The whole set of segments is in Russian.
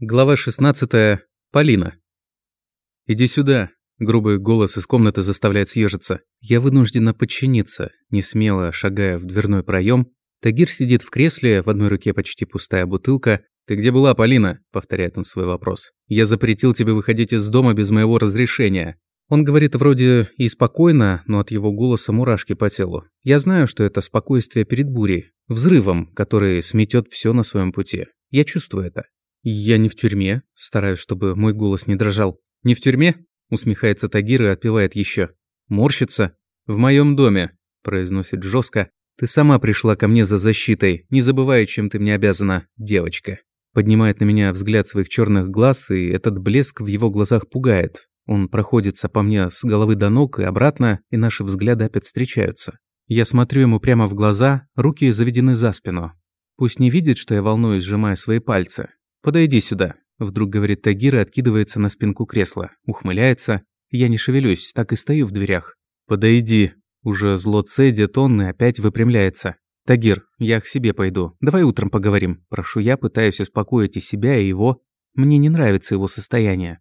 Глава 16. Полина. «Иди сюда», – грубый голос из комнаты заставляет съежиться. Я вынуждена подчиниться, не смело шагая в дверной проем. Тагир сидит в кресле, в одной руке почти пустая бутылка. «Ты где была, Полина?» – повторяет он свой вопрос. «Я запретил тебе выходить из дома без моего разрешения». Он говорит вроде и спокойно, но от его голоса мурашки по телу. Я знаю, что это спокойствие перед бурей, взрывом, который сметет все на своем пути. Я чувствую это. «Я не в тюрьме», стараюсь, чтобы мой голос не дрожал. «Не в тюрьме?» усмехается Тагир и отпивает еще. «Морщится?» «В моем доме», произносит жестко. «Ты сама пришла ко мне за защитой, не забывай, чем ты мне обязана, девочка». Поднимает на меня взгляд своих черных глаз, и этот блеск в его глазах пугает. Он проходится по мне с головы до ног и обратно, и наши взгляды опять встречаются. Я смотрю ему прямо в глаза, руки заведены за спину. Пусть не видит, что я волнуюсь, сжимая свои пальцы. «Подойди сюда», – вдруг говорит Тагир и откидывается на спинку кресла. Ухмыляется. Я не шевелюсь, так и стою в дверях. «Подойди». Уже зло цедит он и опять выпрямляется. «Тагир, я к себе пойду. Давай утром поговорим». Прошу я, пытаюсь успокоить и себя, и его. Мне не нравится его состояние.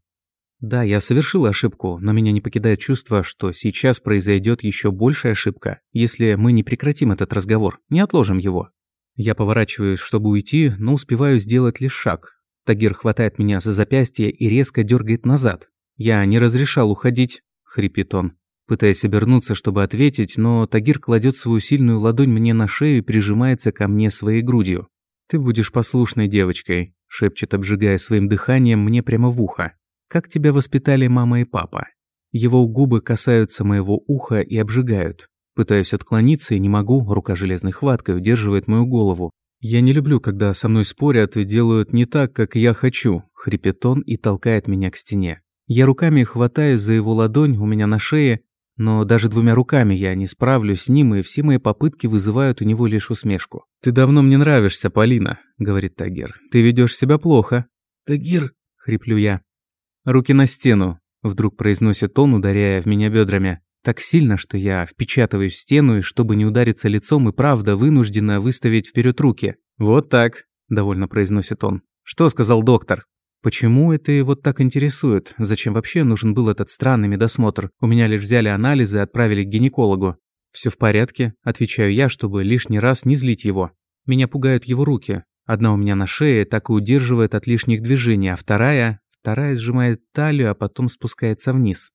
Да, я совершил ошибку, но меня не покидает чувство, что сейчас произойдет еще большая ошибка, если мы не прекратим этот разговор, не отложим его. Я поворачиваюсь, чтобы уйти, но успеваю сделать лишь шаг. Тагир хватает меня за запястье и резко дергает назад. «Я не разрешал уходить», – хрипит он. Пытаясь обернуться, чтобы ответить, но Тагир кладет свою сильную ладонь мне на шею и прижимается ко мне своей грудью. «Ты будешь послушной девочкой», – шепчет, обжигая своим дыханием мне прямо в ухо. «Как тебя воспитали мама и папа?» Его губы касаются моего уха и обжигают. Пытаюсь отклониться и не могу, рука железной хваткой удерживает мою голову. «Я не люблю, когда со мной спорят и делают не так, как я хочу», – хрипит он и толкает меня к стене. Я руками хватаюсь за его ладонь у меня на шее, но даже двумя руками я не справлюсь с ним, и все мои попытки вызывают у него лишь усмешку. «Ты давно мне нравишься, Полина», – говорит Тагир. «Ты ведешь себя плохо». «Тагир», – хриплю я. «Руки на стену», – вдруг произносит он, ударяя в меня бедрами. Так сильно, что я впечатываюсь в стену и, чтобы не удариться лицом, и правда вынуждена выставить вперед руки. «Вот так», – довольно произносит он. «Что сказал доктор?» Почему это его так интересует? Зачем вообще нужен был этот странный медосмотр? У меня лишь взяли анализы и отправили к гинекологу. Все в порядке, отвечаю я, чтобы лишний раз не злить его. Меня пугают его руки. Одна у меня на шее так и удерживает от лишних движений, а вторая... Вторая сжимает талию, а потом спускается вниз.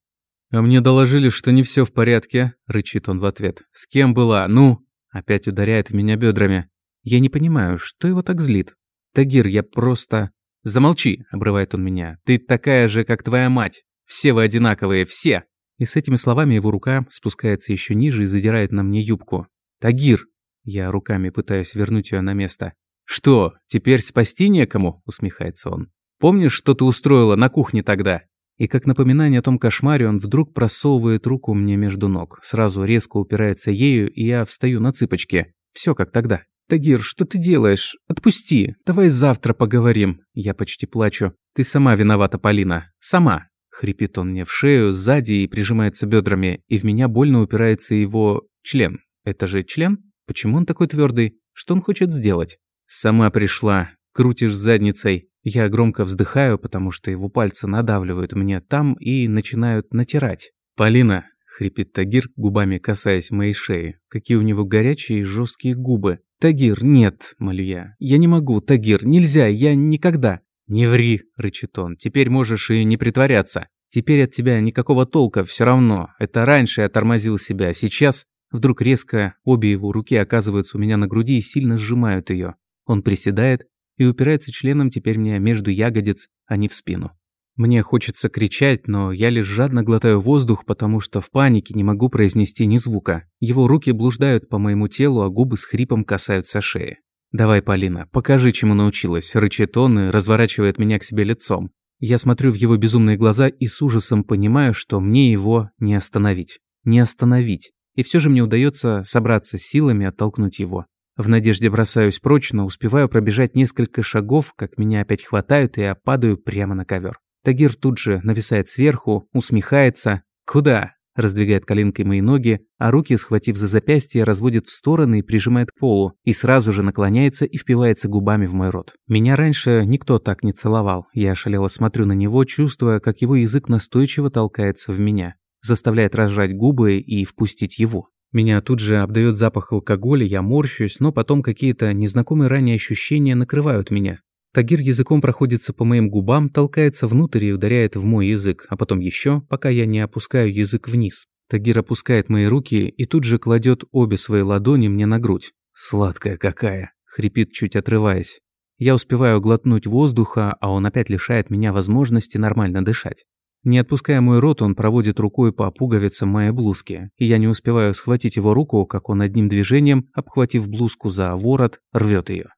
«А мне доложили, что не все в порядке», – рычит он в ответ. «С кем была? Ну?» Опять ударяет в меня бедрами. Я не понимаю, что его так злит. «Тагир, я просто...» «Замолчи», – обрывает он меня. «Ты такая же, как твоя мать. Все вы одинаковые, все!» И с этими словами его рука спускается еще ниже и задирает на мне юбку. «Тагир!» Я руками пытаюсь вернуть ее на место. «Что, теперь спасти некому?» – усмехается он. «Помнишь, что ты устроила на кухне тогда? И как напоминание о том кошмаре, он вдруг просовывает руку мне между ног. Сразу резко упирается ею, и я встаю на цыпочки. Все как тогда. «Тагир, что ты делаешь? Отпусти. Давай завтра поговорим». Я почти плачу. «Ты сама виновата, Полина. Сама». Хрипит он мне в шею, сзади и прижимается бедрами, и в меня больно упирается его член. Это же член? Почему он такой твердый? Что он хочет сделать? Сама пришла. Крутишь задницей. Я громко вздыхаю, потому что его пальцы надавливают мне там и начинают натирать. «Полина!» – хрипит Тагир, губами касаясь моей шеи. Какие у него горячие и жесткие губы. «Тагир, нет!» – молю я. «Я не могу, Тагир, нельзя, я никогда!» «Не ври!» – рычит он. «Теперь можешь и не притворяться. Теперь от тебя никакого толка, все равно. Это раньше я тормозил себя, а сейчас...» Вдруг резко обе его руки оказываются у меня на груди и сильно сжимают ее. Он приседает, и упирается членом теперь мне между ягодиц, а не в спину. Мне хочется кричать, но я лишь жадно глотаю воздух, потому что в панике не могу произнести ни звука. Его руки блуждают по моему телу, а губы с хрипом касаются шеи. «Давай, Полина, покажи, чему научилась», – рычит он и разворачивает меня к себе лицом. Я смотрю в его безумные глаза и с ужасом понимаю, что мне его не остановить. Не остановить. И все же мне удается собраться силами оттолкнуть его. В надежде бросаюсь прочь, но успеваю пробежать несколько шагов, как меня опять хватают, и я падаю прямо на ковер. Тагир тут же нависает сверху, усмехается. «Куда?» раздвигает коленкой мои ноги, а руки, схватив за запястье, разводит в стороны и прижимает к полу, и сразу же наклоняется и впивается губами в мой рот. Меня раньше никто так не целовал. Я ошалело смотрю на него, чувствуя, как его язык настойчиво толкается в меня, заставляет разжать губы и впустить его. Меня тут же обдает запах алкоголя, я морщусь, но потом какие-то незнакомые ранее ощущения накрывают меня. Тагир языком проходится по моим губам, толкается внутрь и ударяет в мой язык, а потом еще, пока я не опускаю язык вниз. Тагир опускает мои руки и тут же кладет обе свои ладони мне на грудь. «Сладкая какая!» – хрипит, чуть отрываясь. Я успеваю глотнуть воздуха, а он опять лишает меня возможности нормально дышать. Не отпуская мой рот, он проводит рукой по пуговицам моей блузки, и я не успеваю схватить его руку, как он одним движением, обхватив блузку за ворот, рвет ее.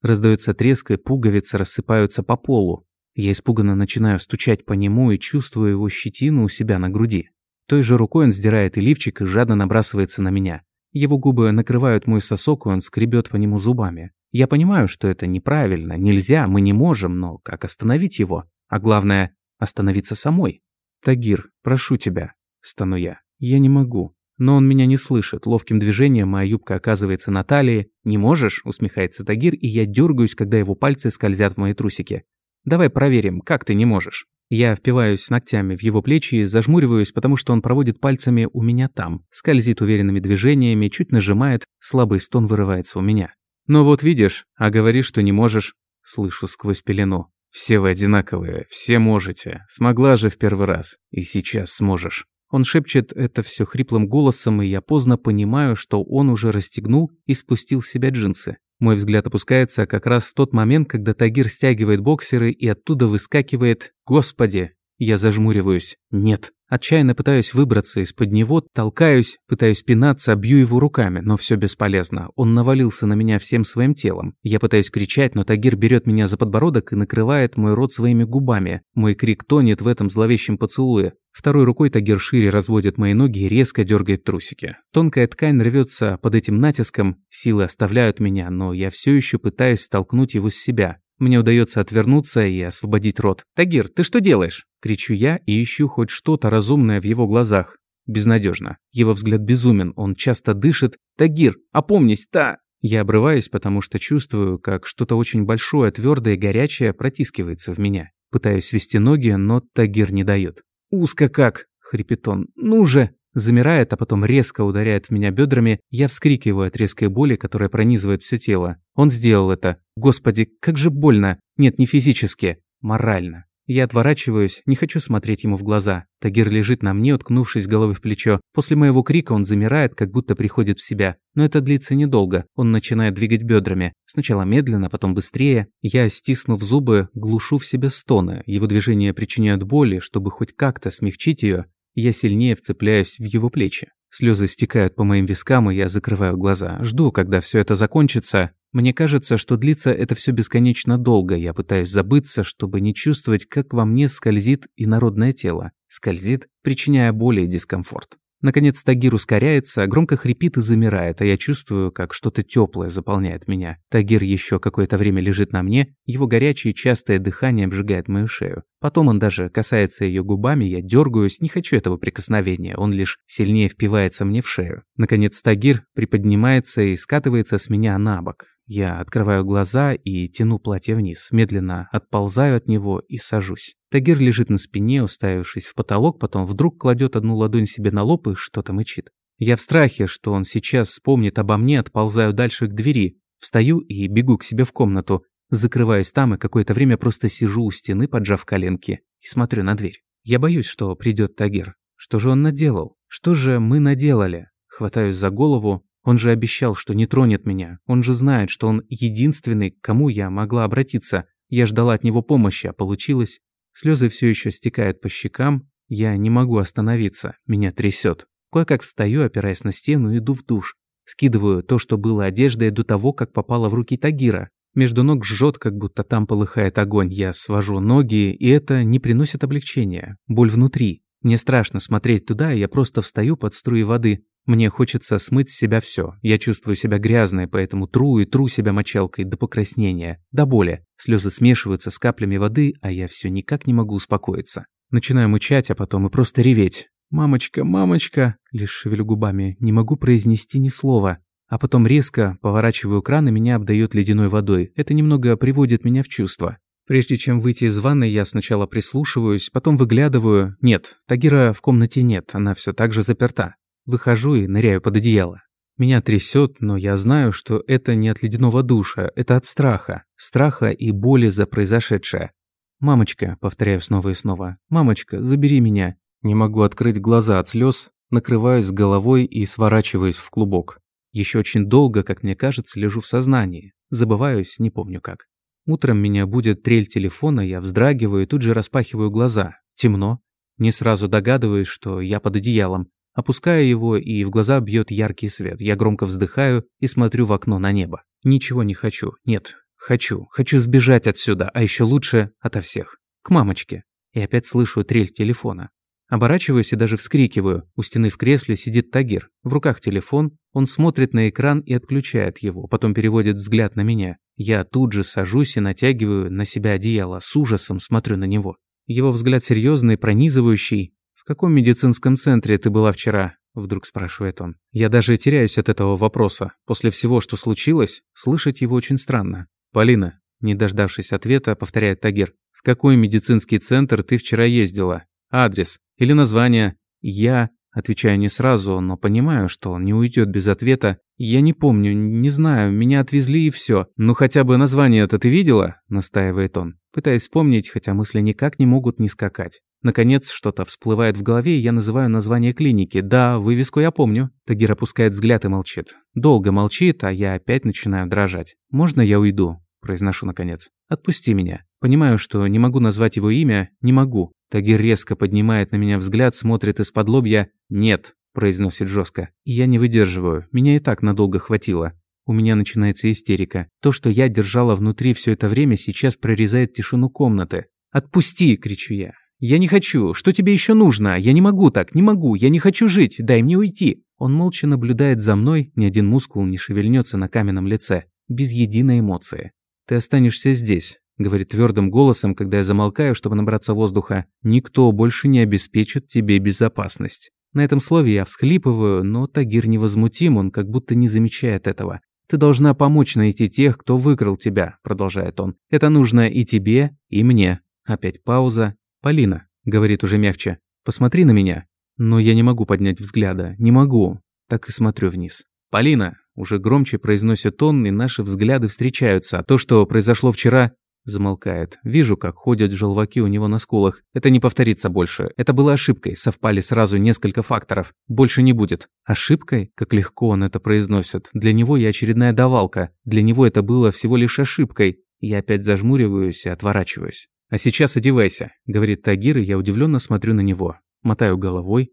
Раздается треск, и пуговицы рассыпаются по полу. Я испуганно начинаю стучать по нему и чувствую его щетину у себя на груди. Той же рукой он сдирает и лифчик и жадно набрасывается на меня. Его губы накрывают мой сосок, и он скребет по нему зубами. Я понимаю, что это неправильно, нельзя, мы не можем, но как остановить его? А главное, остановиться самой. «Тагир, прошу тебя», – стану я. «Я не могу». Но он меня не слышит. Ловким движением моя юбка оказывается на талии. «Не можешь?» – усмехается Тагир, и я дергаюсь, когда его пальцы скользят в мои трусики. «Давай проверим, как ты не можешь». Я впиваюсь ногтями в его плечи и зажмуриваюсь, потому что он проводит пальцами у меня там, скользит уверенными движениями, чуть нажимает, слабый стон вырывается у меня. «Ну вот видишь, а говоришь, что не можешь», – слышу сквозь пелену. Все вы одинаковые, все можете. Смогла же в первый раз. И сейчас сможешь. Он шепчет это все хриплым голосом, и я поздно понимаю, что он уже расстегнул и спустил с себя джинсы. Мой взгляд опускается как раз в тот момент, когда Тагир стягивает боксеры и оттуда выскакивает «Господи!». Я зажмуриваюсь. Нет. Отчаянно пытаюсь выбраться из-под него, толкаюсь, пытаюсь пинаться, бью его руками, но все бесполезно. Он навалился на меня всем своим телом. Я пытаюсь кричать, но Тагир берет меня за подбородок и накрывает мой рот своими губами. Мой крик тонет в этом зловещем поцелуе. Второй рукой Тагир шире разводит мои ноги и резко дергает трусики. Тонкая ткань рвется под этим натиском, силы оставляют меня, но я все еще пытаюсь столкнуть его с себя. Мне удается отвернуться и освободить рот. «Тагир, ты что делаешь?» Кричу я и ищу хоть что-то разумное в его глазах. Безнадежно. Его взгляд безумен, он часто дышит. «Тагир, опомнись, та!» Я обрываюсь, потому что чувствую, как что-то очень большое, твердое и горячее протискивается в меня. Пытаюсь свести ноги, но Тагир не дает. «Узко как!» – хрипит он. «Ну же!» Замирает, а потом резко ударяет в меня бедрами, я вскрикиваю от резкой боли, которая пронизывает все тело. Он сделал это. Господи, как же больно. Нет, не физически. Морально. Я отворачиваюсь, не хочу смотреть ему в глаза. Тагир лежит на мне, уткнувшись головой в плечо. После моего крика он замирает, как будто приходит в себя. Но это длится недолго. Он начинает двигать бедрами. Сначала медленно, потом быстрее. Я, стиснув зубы, глушу в себе стоны. Его движения причиняют боли, чтобы хоть как-то смягчить ее. Я сильнее вцепляюсь в его плечи. Слезы стекают по моим вискам, и я закрываю глаза. Жду, когда все это закончится. Мне кажется, что длится это все бесконечно долго. Я пытаюсь забыться, чтобы не чувствовать, как во мне скользит инородное тело. Скользит, причиняя боль и дискомфорт. Наконец Тагир ускоряется, громко хрипит и замирает, а я чувствую, как что-то теплое заполняет меня. Тагир еще какое-то время лежит на мне, его горячее частое дыхание обжигает мою шею. Потом он даже касается ее губами, я дергаюсь, не хочу этого прикосновения, он лишь сильнее впивается мне в шею. Наконец Тагир приподнимается и скатывается с меня на бок. Я открываю глаза и тяну платье вниз, медленно отползаю от него и сажусь. Тагир лежит на спине, уставившись в потолок, потом вдруг кладет одну ладонь себе на лоб и что-то мычит. Я в страхе, что он сейчас вспомнит обо мне, отползаю дальше к двери, встаю и бегу к себе в комнату, закрываюсь там и какое-то время просто сижу у стены, поджав коленки, и смотрю на дверь. Я боюсь, что придет Тагир. Что же он наделал? Что же мы наделали? Хватаюсь за голову, он же обещал, что не тронет меня. Он же знает, что он единственный, к кому я могла обратиться. Я ждала от него помощи, а получилось... Слезы все еще стекают по щекам. Я не могу остановиться. Меня трясет. Кое-как встаю, опираясь на стену, иду в душ. Скидываю то, что было одеждой, до того, как попало в руки Тагира. Между ног жжет, как будто там полыхает огонь. Я свожу ноги, и это не приносит облегчения. Боль внутри. Мне страшно смотреть туда, и я просто встаю под струи воды. Мне хочется смыть с себя все. Я чувствую себя грязной, поэтому тру и тру себя мочалкой до покраснения, до боли. Слезы смешиваются с каплями воды, а я все никак не могу успокоиться. Начинаю мычать, а потом и просто реветь. «Мамочка, мамочка!» Лишь шевелю губами, не могу произнести ни слова. А потом резко поворачиваю кран, и меня обдает ледяной водой. Это немного приводит меня в чувство. Прежде чем выйти из ванной, я сначала прислушиваюсь, потом выглядываю. Нет, Тагира в комнате нет, она все так же заперта. Выхожу и ныряю под одеяло. Меня трясет, но я знаю, что это не от ледяного душа, это от страха. Страха и боли за произошедшее. «Мамочка», — повторяю снова и снова, «мамочка, забери меня». Не могу открыть глаза от слез, накрываюсь головой и сворачиваюсь в клубок. Еще очень долго, как мне кажется, лежу в сознании. Забываюсь, не помню как. Утром меня будет трель телефона, я вздрагиваю и тут же распахиваю глаза. Темно. Не сразу догадываюсь, что я под одеялом. Опускаю его, и в глаза бьет яркий свет. Я громко вздыхаю и смотрю в окно на небо. Ничего не хочу. Нет, хочу. Хочу сбежать отсюда, а еще лучше ото всех. К мамочке. И опять слышу трель телефона. Оборачиваюсь и даже вскрикиваю. У стены в кресле сидит Тагир. В руках телефон. Он смотрит на экран и отключает его. Потом переводит взгляд на меня. Я тут же сажусь и натягиваю на себя одеяло. С ужасом смотрю на него. Его взгляд серьезный, пронизывающий. «В каком медицинском центре ты была вчера?» Вдруг спрашивает он. Я даже теряюсь от этого вопроса. После всего, что случилось, слышать его очень странно. «Полина», не дождавшись ответа, повторяет Тагир. «В какой медицинский центр ты вчера ездила? Адрес? Или название?» «Я...» Отвечаю не сразу, но понимаю, что он не уйдет без ответа. «Я не помню, не знаю, меня отвезли и все. Ну хотя бы название это ты видела?» – настаивает он. Пытаюсь вспомнить, хотя мысли никак не могут не скакать. Наконец, что-то всплывает в голове, и я называю название клиники. Да, вывеску я помню. Тагир опускает взгляд и молчит. Долго молчит, а я опять начинаю дрожать. «Можно я уйду?» – произношу наконец. «Отпусти меня». Понимаю, что не могу назвать его имя, не могу. Тагир резко поднимает на меня взгляд, смотрит из-под лобья. «Нет», – произносит жестко. И я не выдерживаю. Меня и так надолго хватило. У меня начинается истерика. То, что я держала внутри все это время, сейчас прорезает тишину комнаты. «Отпусти!» – кричу я. «Я не хочу! Что тебе еще нужно? Я не могу так, не могу! Я не хочу жить! Дай мне уйти!» Он молча наблюдает за мной, ни один мускул не шевельнется на каменном лице, без единой эмоции. «Ты останешься здесь», — говорит твердым голосом, когда я замолкаю, чтобы набраться воздуха. «Никто больше не обеспечит тебе безопасность». На этом слове я всхлипываю, но Тагир невозмутим, он как будто не замечает этого. «Ты должна помочь найти тех, кто выкрал тебя», — продолжает он. «Это нужно и тебе, и мне». Опять пауза. «Полина», — говорит уже мягче, — «посмотри на меня». Но я не могу поднять взгляда, не могу. Так и смотрю вниз. «Полина!» – уже громче произносит он, и наши взгляды встречаются. А то, что произошло вчера, Замолкает. Вижу, как ходят желваки у него на скулах. Это не повторится больше. Это было ошибкой. Совпали сразу несколько факторов. Больше не будет. Ошибкой? Как легко он это произносит. Для него я очередная давалка. Для него это было всего лишь ошибкой. Я опять зажмуриваюсь и отворачиваюсь. «А сейчас одевайся», — говорит Тагир, и я удивленно смотрю на него. Мотаю головой.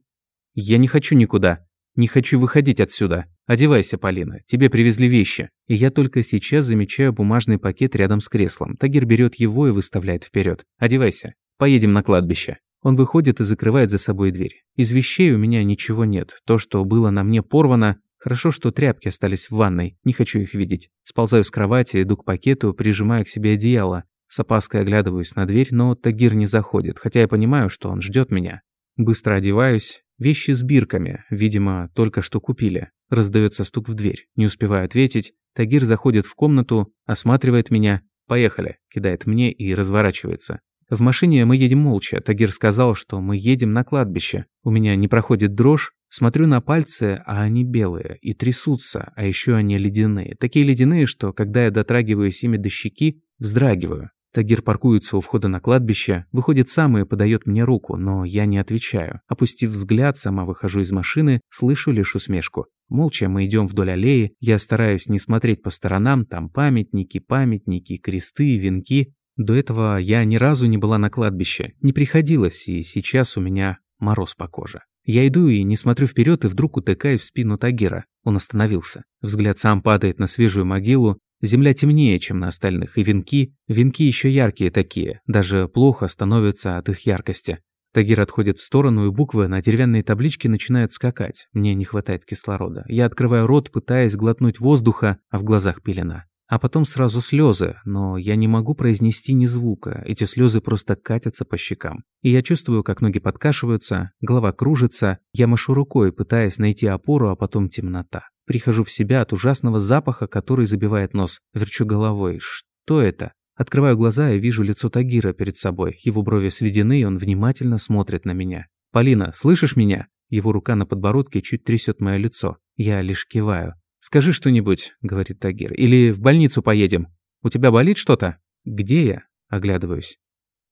«Я не хочу никуда. Не хочу выходить отсюда. Одевайся, Полина, тебе привезли вещи. И я только сейчас замечаю бумажный пакет рядом с креслом. Тагир берет его и выставляет вперед. Одевайся. Поедем на кладбище. Он выходит и закрывает за собой дверь. Из вещей у меня ничего нет. То, что было на мне порвано, Хорошо, что тряпки остались в ванной, не хочу их видеть. Сползаю с кровати, иду к пакету, прижимаю к себе одеяло. С опаской оглядываюсь на дверь, но Тагир не заходит, хотя я понимаю, что он ждет меня. Быстро одеваюсь, Вещи с бирками, видимо, только что купили. Раздается стук в дверь. Не успеваю ответить. Тагир заходит в комнату, осматривает меня. «Поехали», кидает мне и разворачивается. В машине мы едем молча. Тагир сказал, что мы едем на кладбище. У меня не проходит дрожь. Смотрю на пальцы, а они белые и трясутся, а еще они ледяные. Такие ледяные, что когда я дотрагиваюсь ими до щеки, вздрагиваю. Тагир паркуется у входа на кладбище, выходит сам и подает мне руку, но я не отвечаю. Опустив взгляд, сама выхожу из машины, слышу лишь усмешку. Молча мы идем вдоль аллеи, я стараюсь не смотреть по сторонам, там памятники, памятники, кресты, венки. До этого я ни разу не была на кладбище, не приходилось, и сейчас у меня мороз по коже. Я иду и не смотрю вперед и вдруг утыкаю в спину Тагира. Он остановился. Взгляд сам падает на свежую могилу, Земля темнее, чем на остальных, и венки, венки еще яркие такие, даже плохо становятся от их яркости. Тагир отходит в сторону, и буквы на деревянной табличке начинают скакать. Мне не хватает кислорода. Я открываю рот, пытаясь глотнуть воздуха, а в глазах пелена. А потом сразу слезы, но я не могу произнести ни звука, эти слезы просто катятся по щекам. И я чувствую, как ноги подкашиваются, голова кружится, я машу рукой, пытаясь найти опору, а потом темнота. Прихожу в себя от ужасного запаха, который забивает нос. Верчу головой. Что это? Открываю глаза и вижу лицо Тагира перед собой. Его брови сведены, и он внимательно смотрит на меня. «Полина, слышишь меня?» Его рука на подбородке чуть трясет мое лицо. Я лишь киваю. «Скажи что-нибудь», — говорит Тагир. «Или в больницу поедем. У тебя болит что-то?» «Где я?» — оглядываюсь.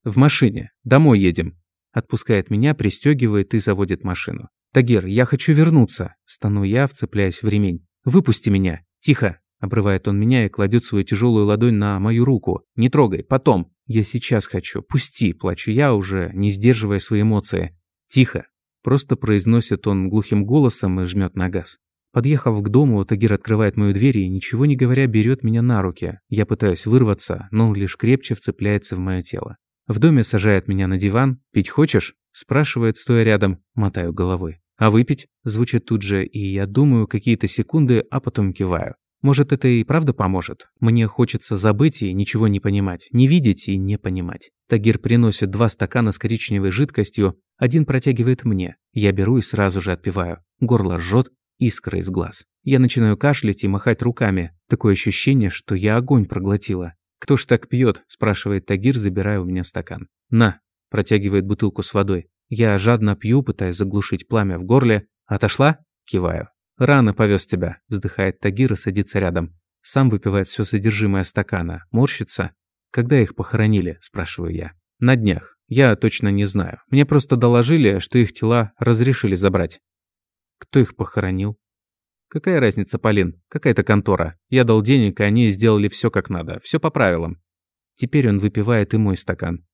«В машине. Домой едем». Отпускает меня, пристегивает и заводит машину. «Тагир, я хочу вернуться», — стану я, вцепляясь в ремень. «Выпусти меня. Тихо». Обрывает он меня и кладет свою тяжелую ладонь на мою руку. «Не трогай, потом». «Я сейчас хочу. Пусти», — плачу я, уже не сдерживая свои эмоции. «Тихо». Просто произносит он глухим голосом и жмет на газ. Подъехав к дому, Тагир открывает мою дверь и, ничего не говоря, берет меня на руки. Я пытаюсь вырваться, но он лишь крепче вцепляется в мое тело. В доме сажает меня на диван. «Пить хочешь?» – спрашивает, стоя рядом. Мотаю головой. «А выпить?» – звучит тут же, и я думаю какие-то секунды, а потом киваю. Может, это и правда поможет? Мне хочется забыть и ничего не понимать, не видеть и не понимать. Тагир приносит два стакана с коричневой жидкостью, один протягивает мне. Я беру и сразу же отпиваю. Горло жжет, искры из глаз. Я начинаю кашлять и махать руками. Такое ощущение, что я огонь проглотила. «Кто ж так пьет?» – спрашивает Тагир, забирая у меня стакан. «На!» – протягивает бутылку с водой. Я жадно пью, пытаясь заглушить пламя в горле. «Отошла?» – киваю. «Рано повез тебя», – вздыхает Тагир и садится рядом. Сам выпивает все содержимое стакана. Морщится. «Когда их похоронили?» – спрашиваю я. «На днях. Я точно не знаю. Мне просто доложили, что их тела разрешили забрать». Кто их похоронил? Какая разница, Полин? Какая-то контора. Я дал денег, и они сделали все как надо. Все по правилам. Теперь он выпивает и мой стакан.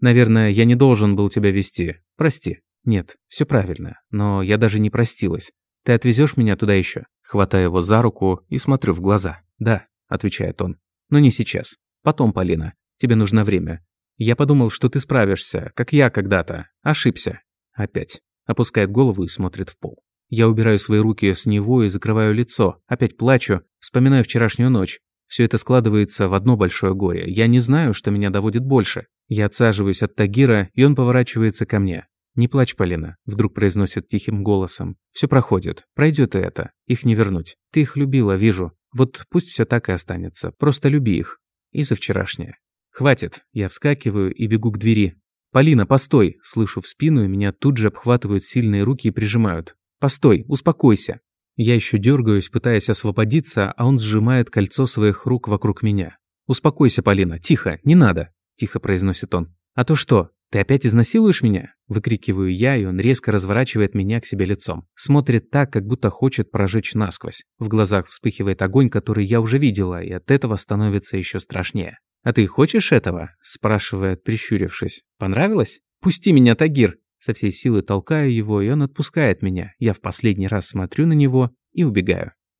Наверное, я не должен был тебя вести. Прости. Нет, все правильно. Но я даже не простилась. Ты отвезешь меня туда еще? Хватаю его за руку и смотрю в глаза. Да, отвечает он. Но не сейчас. Потом, Полина. Тебе нужно время. Я подумал, что ты справишься, как я когда-то. Ошибся. Опять. Опускает голову и смотрит в пол. Я убираю свои руки с него и закрываю лицо. Опять плачу, вспоминаю вчерашнюю ночь. Все это складывается в одно большое горе. Я не знаю, что меня доводит больше. Я отсаживаюсь от Тагира, и он поворачивается ко мне. «Не плачь, Полина», – вдруг произносит тихим голосом. «Все проходит. Пройдет и это. Их не вернуть. Ты их любила, вижу. Вот пусть все так и останется. Просто люби их. И за вчерашнее». «Хватит». Я вскакиваю и бегу к двери. «Полина, постой!» Слышу в спину, и меня тут же обхватывают сильные руки и прижимают. Постой, успокойся. Я еще дергаюсь, пытаясь освободиться, а он сжимает кольцо своих рук вокруг меня. «Успокойся, Полина, тихо, не надо», – тихо произносит он. «А то что, ты опять изнасилуешь меня?» – выкрикиваю я, и он резко разворачивает меня к себе лицом. Смотрит так, как будто хочет прожечь насквозь. В глазах вспыхивает огонь, который я уже видела, и от этого становится еще страшнее. «А ты хочешь этого?» – спрашивает, прищурившись. «Понравилось? Пусти меня, Тагир!» Со всей силы толкаю его, и он отпускает меня. Я в последний раз смотрю на него и убегаю.